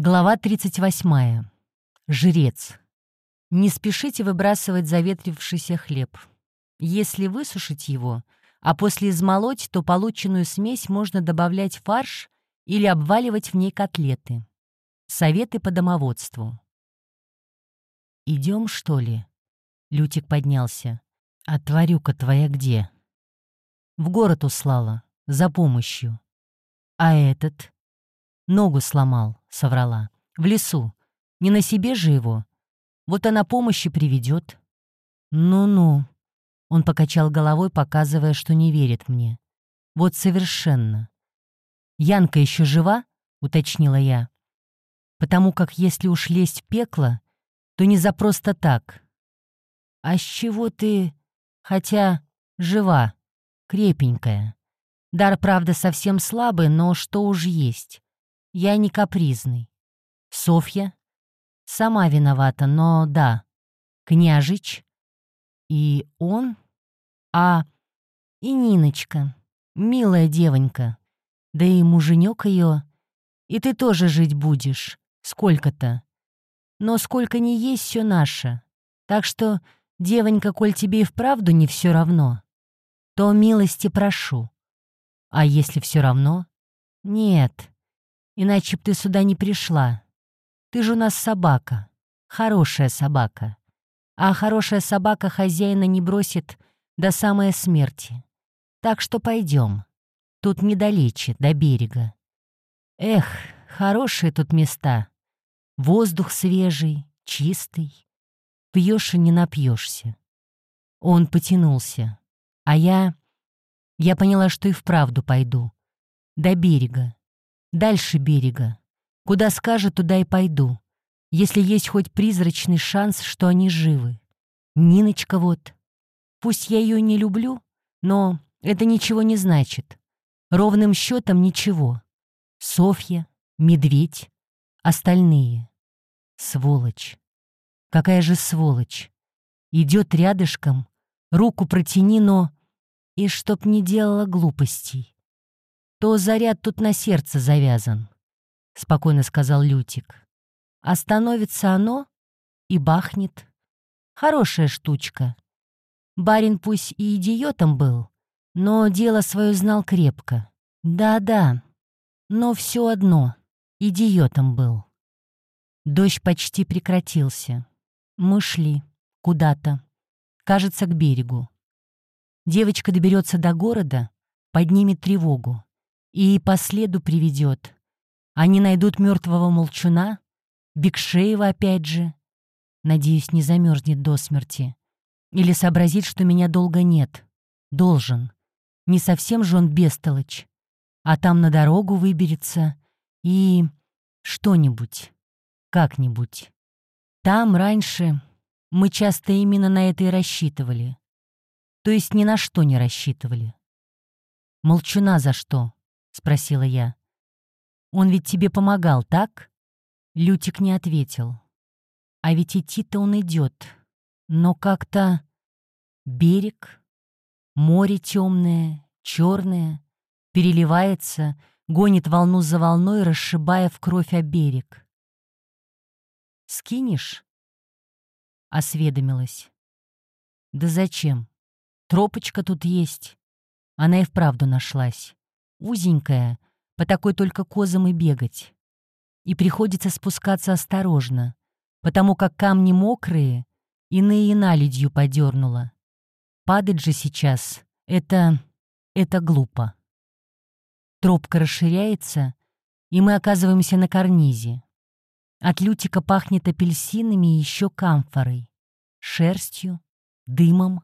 Глава 38. Жрец. Не спешите выбрасывать заветрившийся хлеб. Если высушить его, а после измолоть, то полученную смесь можно добавлять в фарш или обваливать в ней котлеты. Советы по домоводству. «Идем, что ли?» Лютик поднялся. «А тварюка твоя где?» «В город услала. За помощью». «А этот?» «Ногу сломал», — соврала. «В лесу. Не на себе же его. Вот она помощи приведет». «Ну-ну», — он покачал головой, показывая, что не верит мне. «Вот совершенно». «Янка еще жива?» — уточнила я. «Потому как если уж лезть в пекло, то не за просто так». «А с чего ты...» «Хотя жива, крепенькая. Дар, правда, совсем слабый, но что уж есть. Я не капризный. Софья? Сама виновата, но да. Княжич? И он? А... И Ниночка. Милая девонька. Да и муженек ее. И ты тоже жить будешь. Сколько-то. Но сколько не есть, все наше. Так что, девонька, коль тебе и вправду не все равно, то милости прошу. А если все равно? Нет, Иначе б ты сюда не пришла. Ты же у нас собака. Хорошая собака. А хорошая собака хозяина не бросит до самой смерти. Так что пойдем. Тут недалече, до берега. Эх, хорошие тут места. Воздух свежий, чистый. Пьешь и не напьешься. Он потянулся. А я... Я поняла, что и вправду пойду. До берега. Дальше берега. Куда скажет, туда и пойду. Если есть хоть призрачный шанс, что они живы. Ниночка вот. Пусть я ее не люблю, но это ничего не значит. Ровным счетом ничего. Софья, медведь, остальные. Сволочь. Какая же сволочь. Идет рядышком, руку протяни, но... И чтоб не делала глупостей то заряд тут на сердце завязан», — спокойно сказал Лютик. «Остановится оно и бахнет. Хорошая штучка. Барин пусть и идиотом был, но дело свое знал крепко. Да-да, но все одно, идиотом был». Дождь почти прекратился. Мы шли куда-то, кажется, к берегу. Девочка доберется до города, поднимет тревогу и по следу приведет. Они найдут мертвого молчуна, Бекшеева опять же. Надеюсь, не замерзнет до смерти. Или сообразит, что меня долго нет. Должен. Не совсем же он бестолочь. А там на дорогу выберется и... что-нибудь. Как-нибудь. Там раньше мы часто именно на это и рассчитывали. То есть ни на что не рассчитывали. Молчуна за что? Спросила я. «Он ведь тебе помогал, так?» Лютик не ответил. «А ведь идти-то он идет. Но как-то... Берег, море темное, черное, переливается, гонит волну за волной, расшибая в кровь о берег. «Скинешь?» — осведомилась. «Да зачем? Тропочка тут есть». Она и вправду нашлась узенькая, по такой только козам и бегать. И приходится спускаться осторожно, потому как камни мокрые, иные наледью подернула. Падать же сейчас — это... это глупо. Тропка расширяется, и мы оказываемся на карнизе. От лютика пахнет апельсинами и еще камфорой, шерстью, дымом,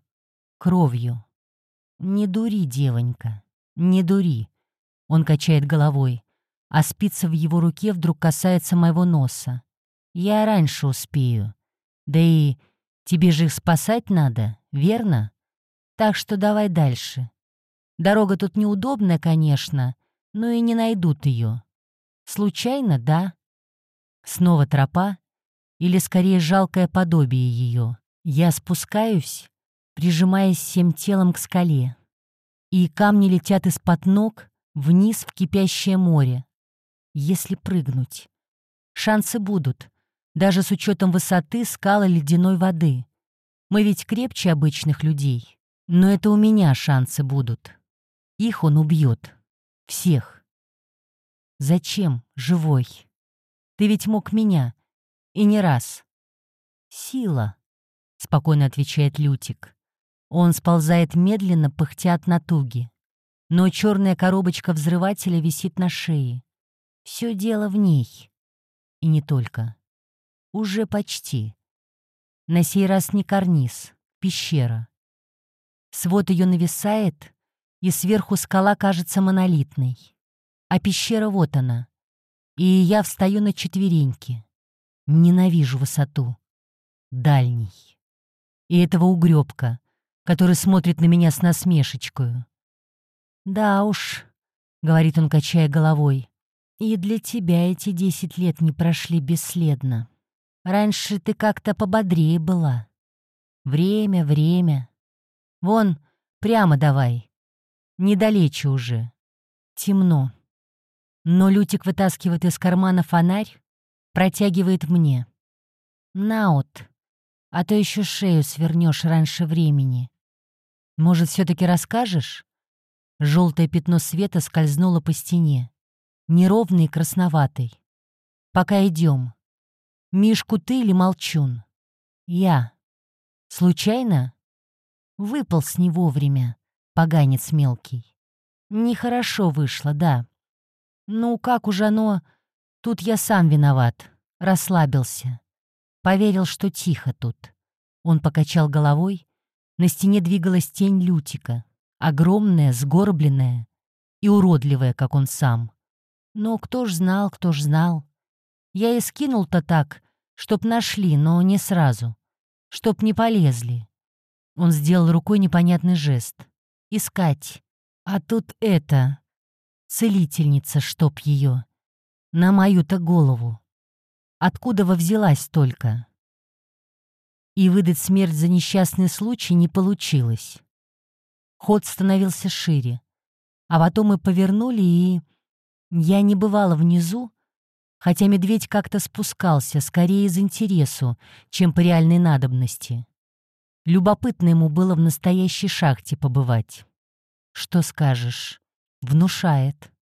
кровью. Не дури, девонька, не дури. Он качает головой, а спица в его руке вдруг касается моего носа. Я раньше успею. Да и тебе же их спасать надо, верно? Так что давай дальше. Дорога тут неудобная, конечно, но и не найдут ее. Случайно, да? Снова тропа, или скорее жалкое подобие ее. Я спускаюсь, прижимаясь всем телом к скале. И камни летят из-под ног, вниз в кипящее море. Если прыгнуть. Шансы будут, даже с учетом высоты скалы ледяной воды. Мы ведь крепче обычных людей. Но это у меня шансы будут. Их он убьет. Всех. Зачем, живой? Ты ведь мог меня. И не раз. Сила, спокойно отвечает Лютик. Он сползает медленно, пыхтя от натуги. Но черная коробочка взрывателя висит на шее. Все дело в ней. И не только. Уже почти. На сей раз не карниз, пещера. Свод ее нависает, и сверху скала кажется монолитной. А пещера вот она. И я встаю на четвереньки. Ненавижу высоту. Дальний. И этого угребка, который смотрит на меня с насмешечкою. «Да уж», — говорит он, качая головой, — «и для тебя эти десять лет не прошли бесследно. Раньше ты как-то пободрее была. Время, время. Вон, прямо давай. Недалече уже. Темно. Но Лютик вытаскивает из кармана фонарь, протягивает мне. На вот, а то еще шею свернешь раньше времени. Может, все-таки расскажешь? Желтое пятно света скользнуло по стене. Неровный и красноватый. Пока идем. Мишку ты или молчун? Я. Случайно? Выполз не вовремя, поганец мелкий. Нехорошо вышло, да. Ну, как уж оно... Тут я сам виноват. Расслабился. Поверил, что тихо тут. Он покачал головой. На стене двигалась тень Лютика. Огромная, сгорбленная и уродливая, как он сам. Но кто ж знал, кто ж знал. Я и скинул-то так, чтоб нашли, но не сразу. Чтоб не полезли. Он сделал рукой непонятный жест. Искать. А тут это целительница, чтоб ее. На мою-то голову. Откуда во взялась только? И выдать смерть за несчастный случай не получилось. Ход становился шире. А потом мы повернули, и... Я не бывала внизу, хотя медведь как-то спускался, скорее из интересу, чем по реальной надобности. Любопытно ему было в настоящей шахте побывать. Что скажешь? Внушает.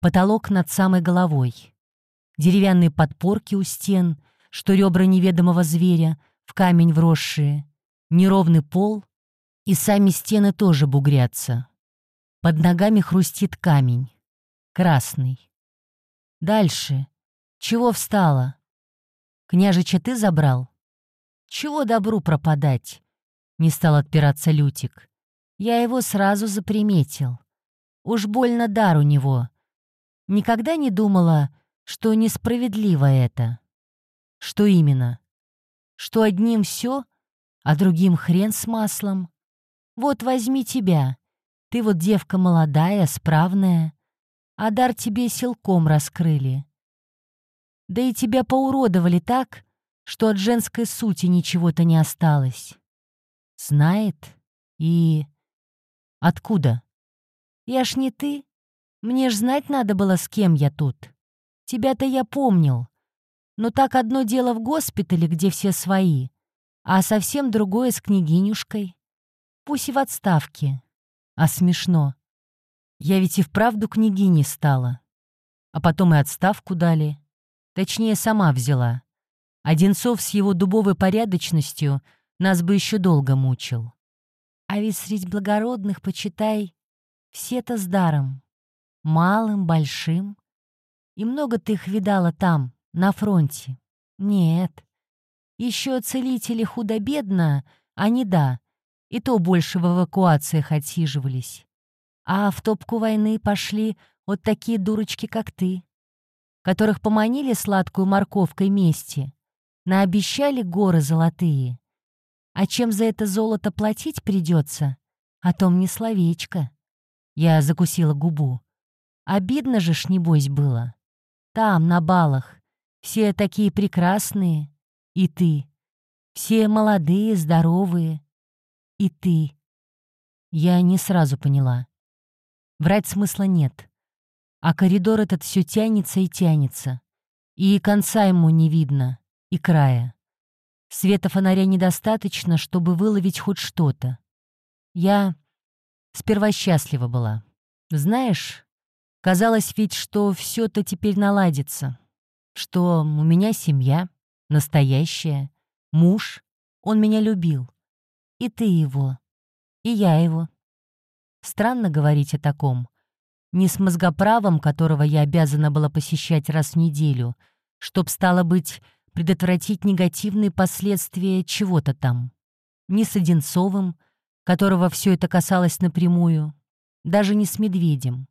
Потолок над самой головой. Деревянные подпорки у стен, что ребра неведомого зверя, в камень вросшие. Неровный пол, и сами стены тоже бугрятся. Под ногами хрустит камень. Красный. Дальше. Чего встала? Княжича ты забрал? Чего добру пропадать? Не стал отпираться Лютик. Я его сразу заприметил. Уж больно дар у него. Никогда не думала, что несправедливо это. Что именно? Что одним все, а другим хрен с маслом? Вот возьми тебя. Ты вот девка молодая, справная, а дар тебе силком раскрыли. Да и тебя поуродовали так, что от женской сути ничего-то не осталось. Знает и... Откуда? Я ж не ты. Мне ж знать надо было, с кем я тут. Тебя-то я помнил. Но так одно дело в госпитале, где все свои, а совсем другое с княгинюшкой. Пусть и в отставке. А смешно. Я ведь и вправду княгиней стала. А потом и отставку дали. Точнее, сама взяла. Одинцов с его дубовой порядочностью нас бы еще долго мучил. А ведь среди благородных, почитай, все-то с даром. Малым, большим. И много ты их видала там, на фронте. Нет. Еще целители худо-бедно, они да, и то больше в эвакуациях отсиживались. А в топку войны пошли вот такие дурочки, как ты, которых поманили сладкую морковкой мести, наобещали горы золотые. А чем за это золото платить придется, о том не словечко. Я закусила губу. Обидно же ж, небось, было. Там, на балах, все такие прекрасные. И ты. Все молодые, здоровые. И ты. Я не сразу поняла. Врать смысла нет. А коридор этот все тянется и тянется. И конца ему не видно, и края. Света фонаря недостаточно, чтобы выловить хоть что-то. Я сперва счастлива была. Знаешь, казалось ведь, что все то теперь наладится, что у меня семья, настоящая, муж, он меня любил. И ты его, и я его. Странно говорить о таком. Не с мозгоправом, которого я обязана была посещать раз в неделю, чтоб, стало быть, предотвратить негативные последствия чего-то там. Не с Одинцовым, которого все это касалось напрямую, даже не с медведем,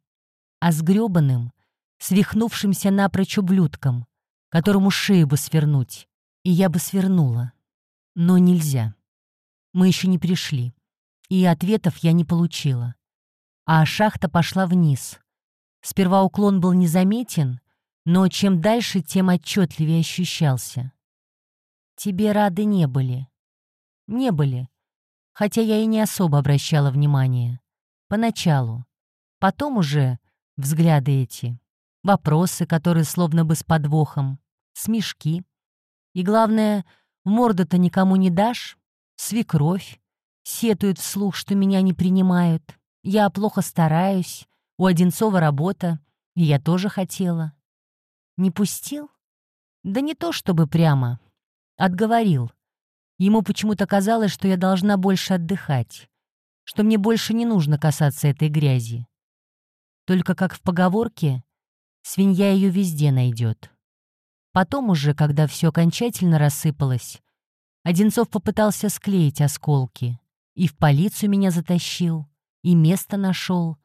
а с грёбаным, свихнувшимся напрочь ублюдком, которому шею бы свернуть, и я бы свернула. Но нельзя. Мы еще не пришли, и ответов я не получила. А шахта пошла вниз. Сперва уклон был незаметен, но чем дальше, тем отчетливее ощущался. Тебе рады не были. Не были, хотя я и не особо обращала внимания. Поначалу. Потом уже взгляды эти, вопросы, которые словно бы с подвохом, смешки. И главное, морду-то никому не дашь, свекровь, сетует вслух, что меня не принимают. Я плохо стараюсь, у Одинцова работа, и я тоже хотела. Не пустил? Да не то чтобы прямо. Отговорил. Ему почему-то казалось, что я должна больше отдыхать, что мне больше не нужно касаться этой грязи. Только как в поговорке, свинья ее везде найдет. Потом уже, когда все окончательно рассыпалось, Одинцов попытался склеить осколки. И в полицию меня затащил, и место нашел.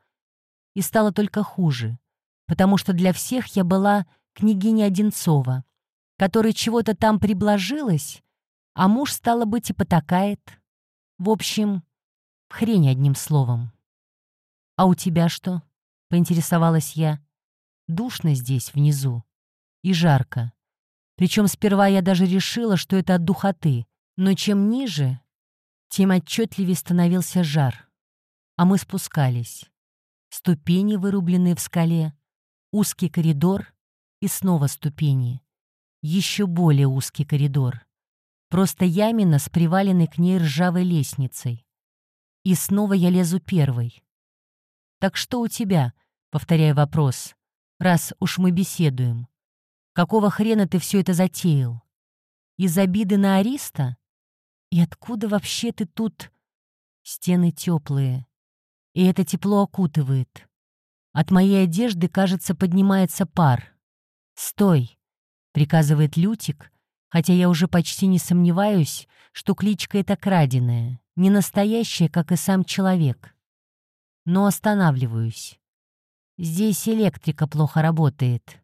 И стало только хуже, потому что для всех я была княгиня Одинцова, которой чего-то там приблажилась, а муж, стало быть, и потакает. В общем, хрень одним словом. «А у тебя что?» — поинтересовалась я. «Душно здесь, внизу. И жарко. Причем сперва я даже решила, что это от духоты, но чем ниже, тем отчетливее становился жар. А мы спускались. Ступени, вырубленные в скале, узкий коридор и снова ступени. Еще более узкий коридор. Просто ямина с приваленной к ней ржавой лестницей. И снова я лезу первой. «Так что у тебя?» — повторяю вопрос. «Раз уж мы беседуем. Какого хрена ты все это затеял? Из обиды на Ариста? И откуда вообще ты тут...» Стены теплые, и это тепло окутывает. От моей одежды, кажется, поднимается пар. «Стой!» — приказывает Лютик, хотя я уже почти не сомневаюсь, что кличка эта краденая, не настоящая, как и сам человек. Но останавливаюсь. Здесь электрика плохо работает.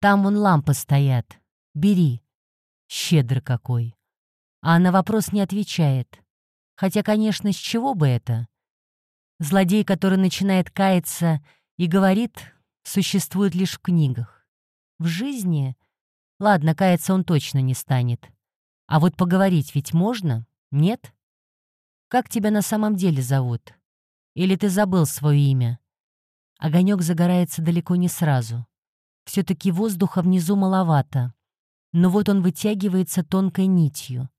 Там вон лампы стоят. Бери. Щедрый какой. А на вопрос не отвечает. Хотя, конечно, с чего бы это? Злодей, который начинает каяться и говорит, существует лишь в книгах. В жизни Ладно, каяться он точно не станет. А вот поговорить ведь можно, нет? Как тебя на самом деле зовут? Или ты забыл свое имя? Огонек загорается далеко не сразу. Все-таки воздуха внизу маловато. Но вот он вытягивается тонкой нитью.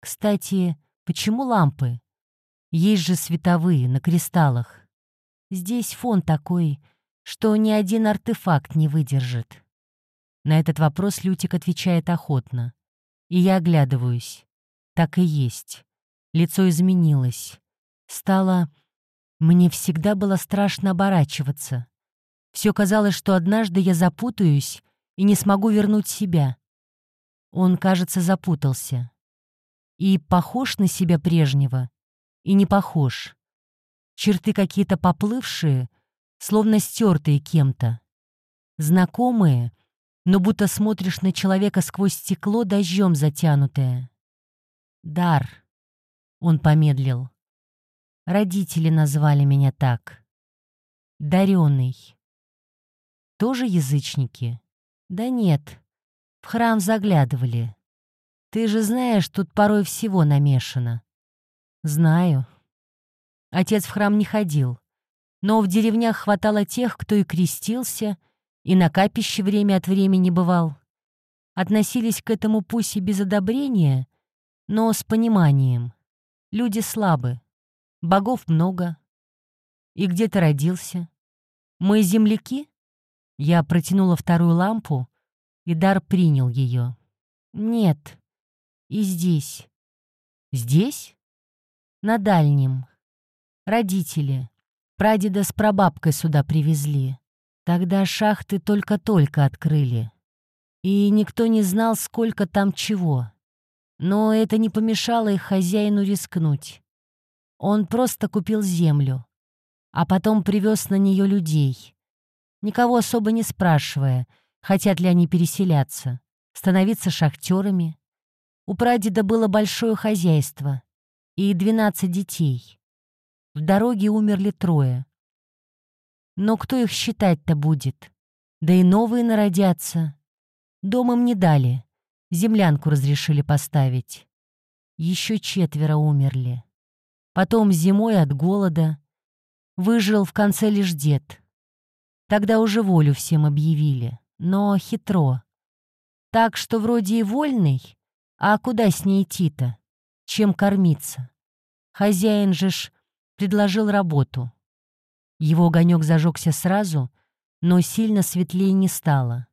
Кстати, почему лампы? Есть же световые, на кристаллах. Здесь фон такой, что ни один артефакт не выдержит. На этот вопрос Лютик отвечает охотно. И я оглядываюсь. Так и есть. Лицо изменилось. Стало... Мне всегда было страшно оборачиваться. Все казалось, что однажды я запутаюсь и не смогу вернуть себя. Он, кажется, запутался. И похож на себя прежнего, и не похож. Черты какие-то поплывшие, словно стертые кем-то. Знакомые, но будто смотришь на человека сквозь стекло дождем затянутое. «Дар», — он помедлил. «Родители назвали меня так. Дарёный. Тоже язычники? Да нет, в храм заглядывали. Ты же знаешь, тут порой всего намешано». «Знаю». Отец в храм не ходил, но в деревнях хватало тех, кто и крестился, — и на капище время от времени бывал. относились к этому пусть и без одобрения, но с пониманием. Люди слабы, богов много. И где ты родился? Мы земляки? Я протянула вторую лампу, и Дар принял ее. Нет, и здесь. Здесь? На дальнем. Родители. Прадеда с прабабкой сюда привезли. Тогда шахты только-только открыли. И никто не знал, сколько там чего. Но это не помешало их хозяину рискнуть. Он просто купил землю, а потом привез на нее людей. Никого особо не спрашивая, хотят ли они переселяться, становиться шахтерами. У прадеда было большое хозяйство и 12 детей. В дороге умерли трое. Но кто их считать-то будет? Да и новые народятся. Дом им не дали. Землянку разрешили поставить. Еще четверо умерли. Потом зимой от голода. Выжил в конце лишь дед. Тогда уже волю всем объявили, но хитро. Так что вроде и вольный, а куда с ней идти-то? Чем кормиться? Хозяин же ж предложил работу. Его огонек зажегся сразу, но сильно светлее не стало.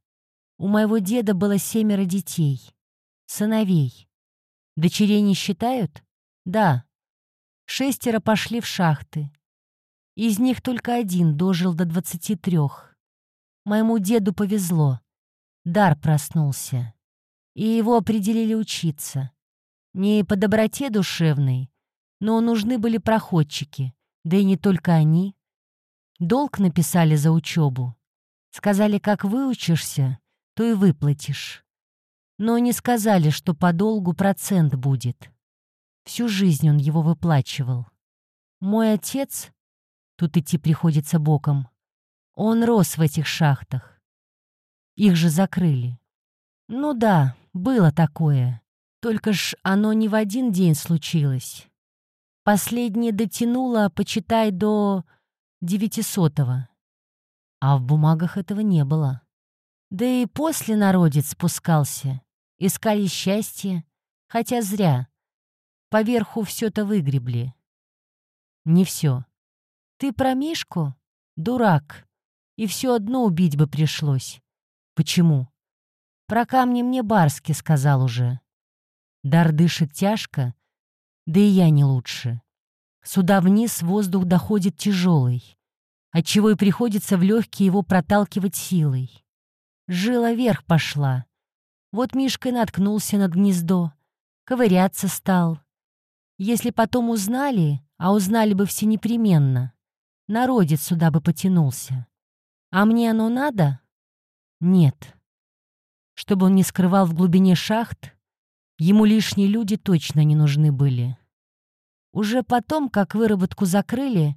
У моего деда было семеро детей, сыновей. Дочерей не считают? Да. Шестеро пошли в шахты. Из них только один дожил до двадцати трех. Моему деду повезло. Дар проснулся. И его определили учиться. Не по доброте душевной, но нужны были проходчики, да и не только они. Долг написали за учебу. Сказали, как выучишься, то и выплатишь. Но не сказали, что по долгу процент будет. Всю жизнь он его выплачивал. Мой отец, тут идти приходится боком, он рос в этих шахтах. Их же закрыли. Ну да, было такое. Только ж оно не в один день случилось. Последнее дотянуло, почитай, до девятисотого. А в бумагах этого не было. Да и после народец спускался. Искали счастье, хотя зря. Поверху все-то выгребли. Не все. Ты про Мишку? Дурак. И все одно убить бы пришлось. Почему? Про камни мне Барски сказал уже. Дар дышит тяжко, да и я не лучше. Сюда вниз воздух доходит тяжелый, отчего и приходится в легкие его проталкивать силой. Жила вверх пошла. Вот Мишка наткнулся над гнездо, ковыряться стал. Если потом узнали, а узнали бы все непременно, народец сюда бы потянулся. А мне оно надо? Нет. Чтобы он не скрывал в глубине шахт, ему лишние люди точно не нужны были. Уже потом, как выработку закрыли,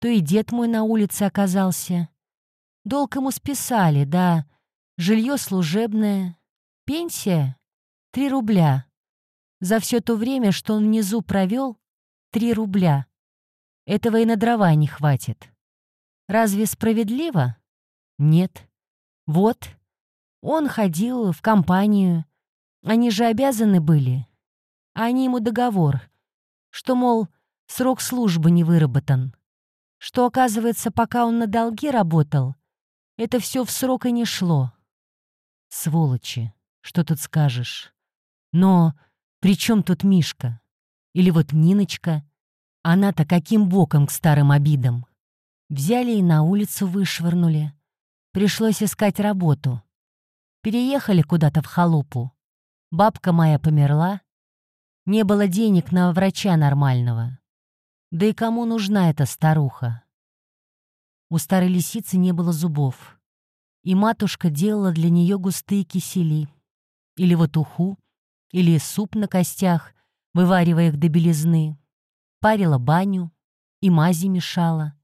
то и дед мой на улице оказался. Долг ему списали, да, жилье служебное, пенсия — три рубля. За все то время, что он внизу провел, три рубля. Этого и на дрова не хватит. Разве справедливо? Нет. Вот, он ходил в компанию. Они же обязаны были. Они ему договор — что, мол, срок службы не выработан. Что, оказывается, пока он на долги работал, это все в срок и не шло. Сволочи, что тут скажешь. Но при чем тут Мишка? Или вот Ниночка? Она-то каким боком к старым обидам? Взяли и на улицу вышвырнули. Пришлось искать работу. Переехали куда-то в халупу. Бабка моя померла, не было денег на врача нормального. Да и кому нужна эта старуха? У старой лисицы не было зубов. И матушка делала для нее густые кисели. Или вот уху, или суп на костях, вываривая их до белизны. Парила баню и мази мешала.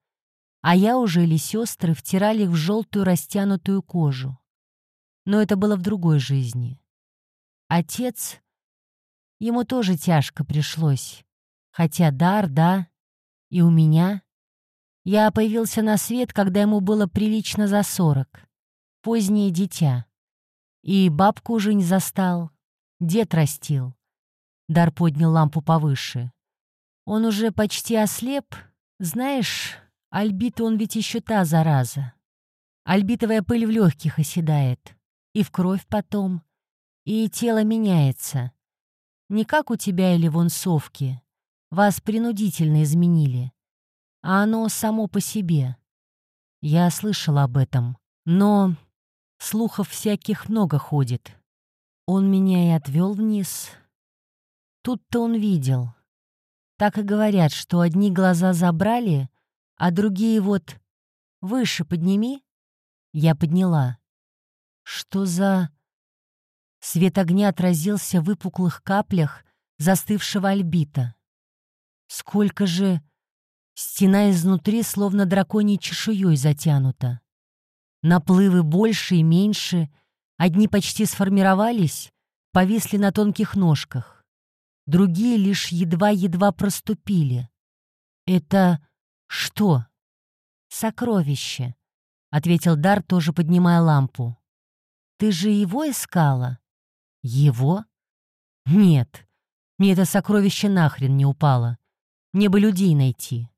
А я уже или сестры втирали их в желтую растянутую кожу. Но это было в другой жизни. Отец Ему тоже тяжко пришлось. Хотя дар, да, и у меня. Я появился на свет, когда ему было прилично за сорок. Позднее дитя. И бабку уже не застал. Дед растил. Дар поднял лампу повыше. Он уже почти ослеп. Знаешь, альбит он ведь еще та зараза. Альбитовая пыль в легких оседает. И в кровь потом. И тело меняется. Не как у тебя или вон совки. Вас принудительно изменили. А оно само по себе. Я слышал об этом. Но слухов всяких много ходит. Он меня и отвел вниз. Тут-то он видел. Так и говорят, что одни глаза забрали, а другие вот «выше подними». Я подняла. Что за... Свет огня отразился в выпуклых каплях застывшего альбита. Сколько же... Стена изнутри словно драконьей чешуей затянута. Наплывы больше и меньше, одни почти сформировались, повисли на тонких ножках. Другие лишь едва-едва проступили. Это что? Сокровище, — ответил Дар, тоже поднимая лампу. Ты же его искала? Его? Нет, мне это сокровище нахрен не упало. Мне бы людей найти.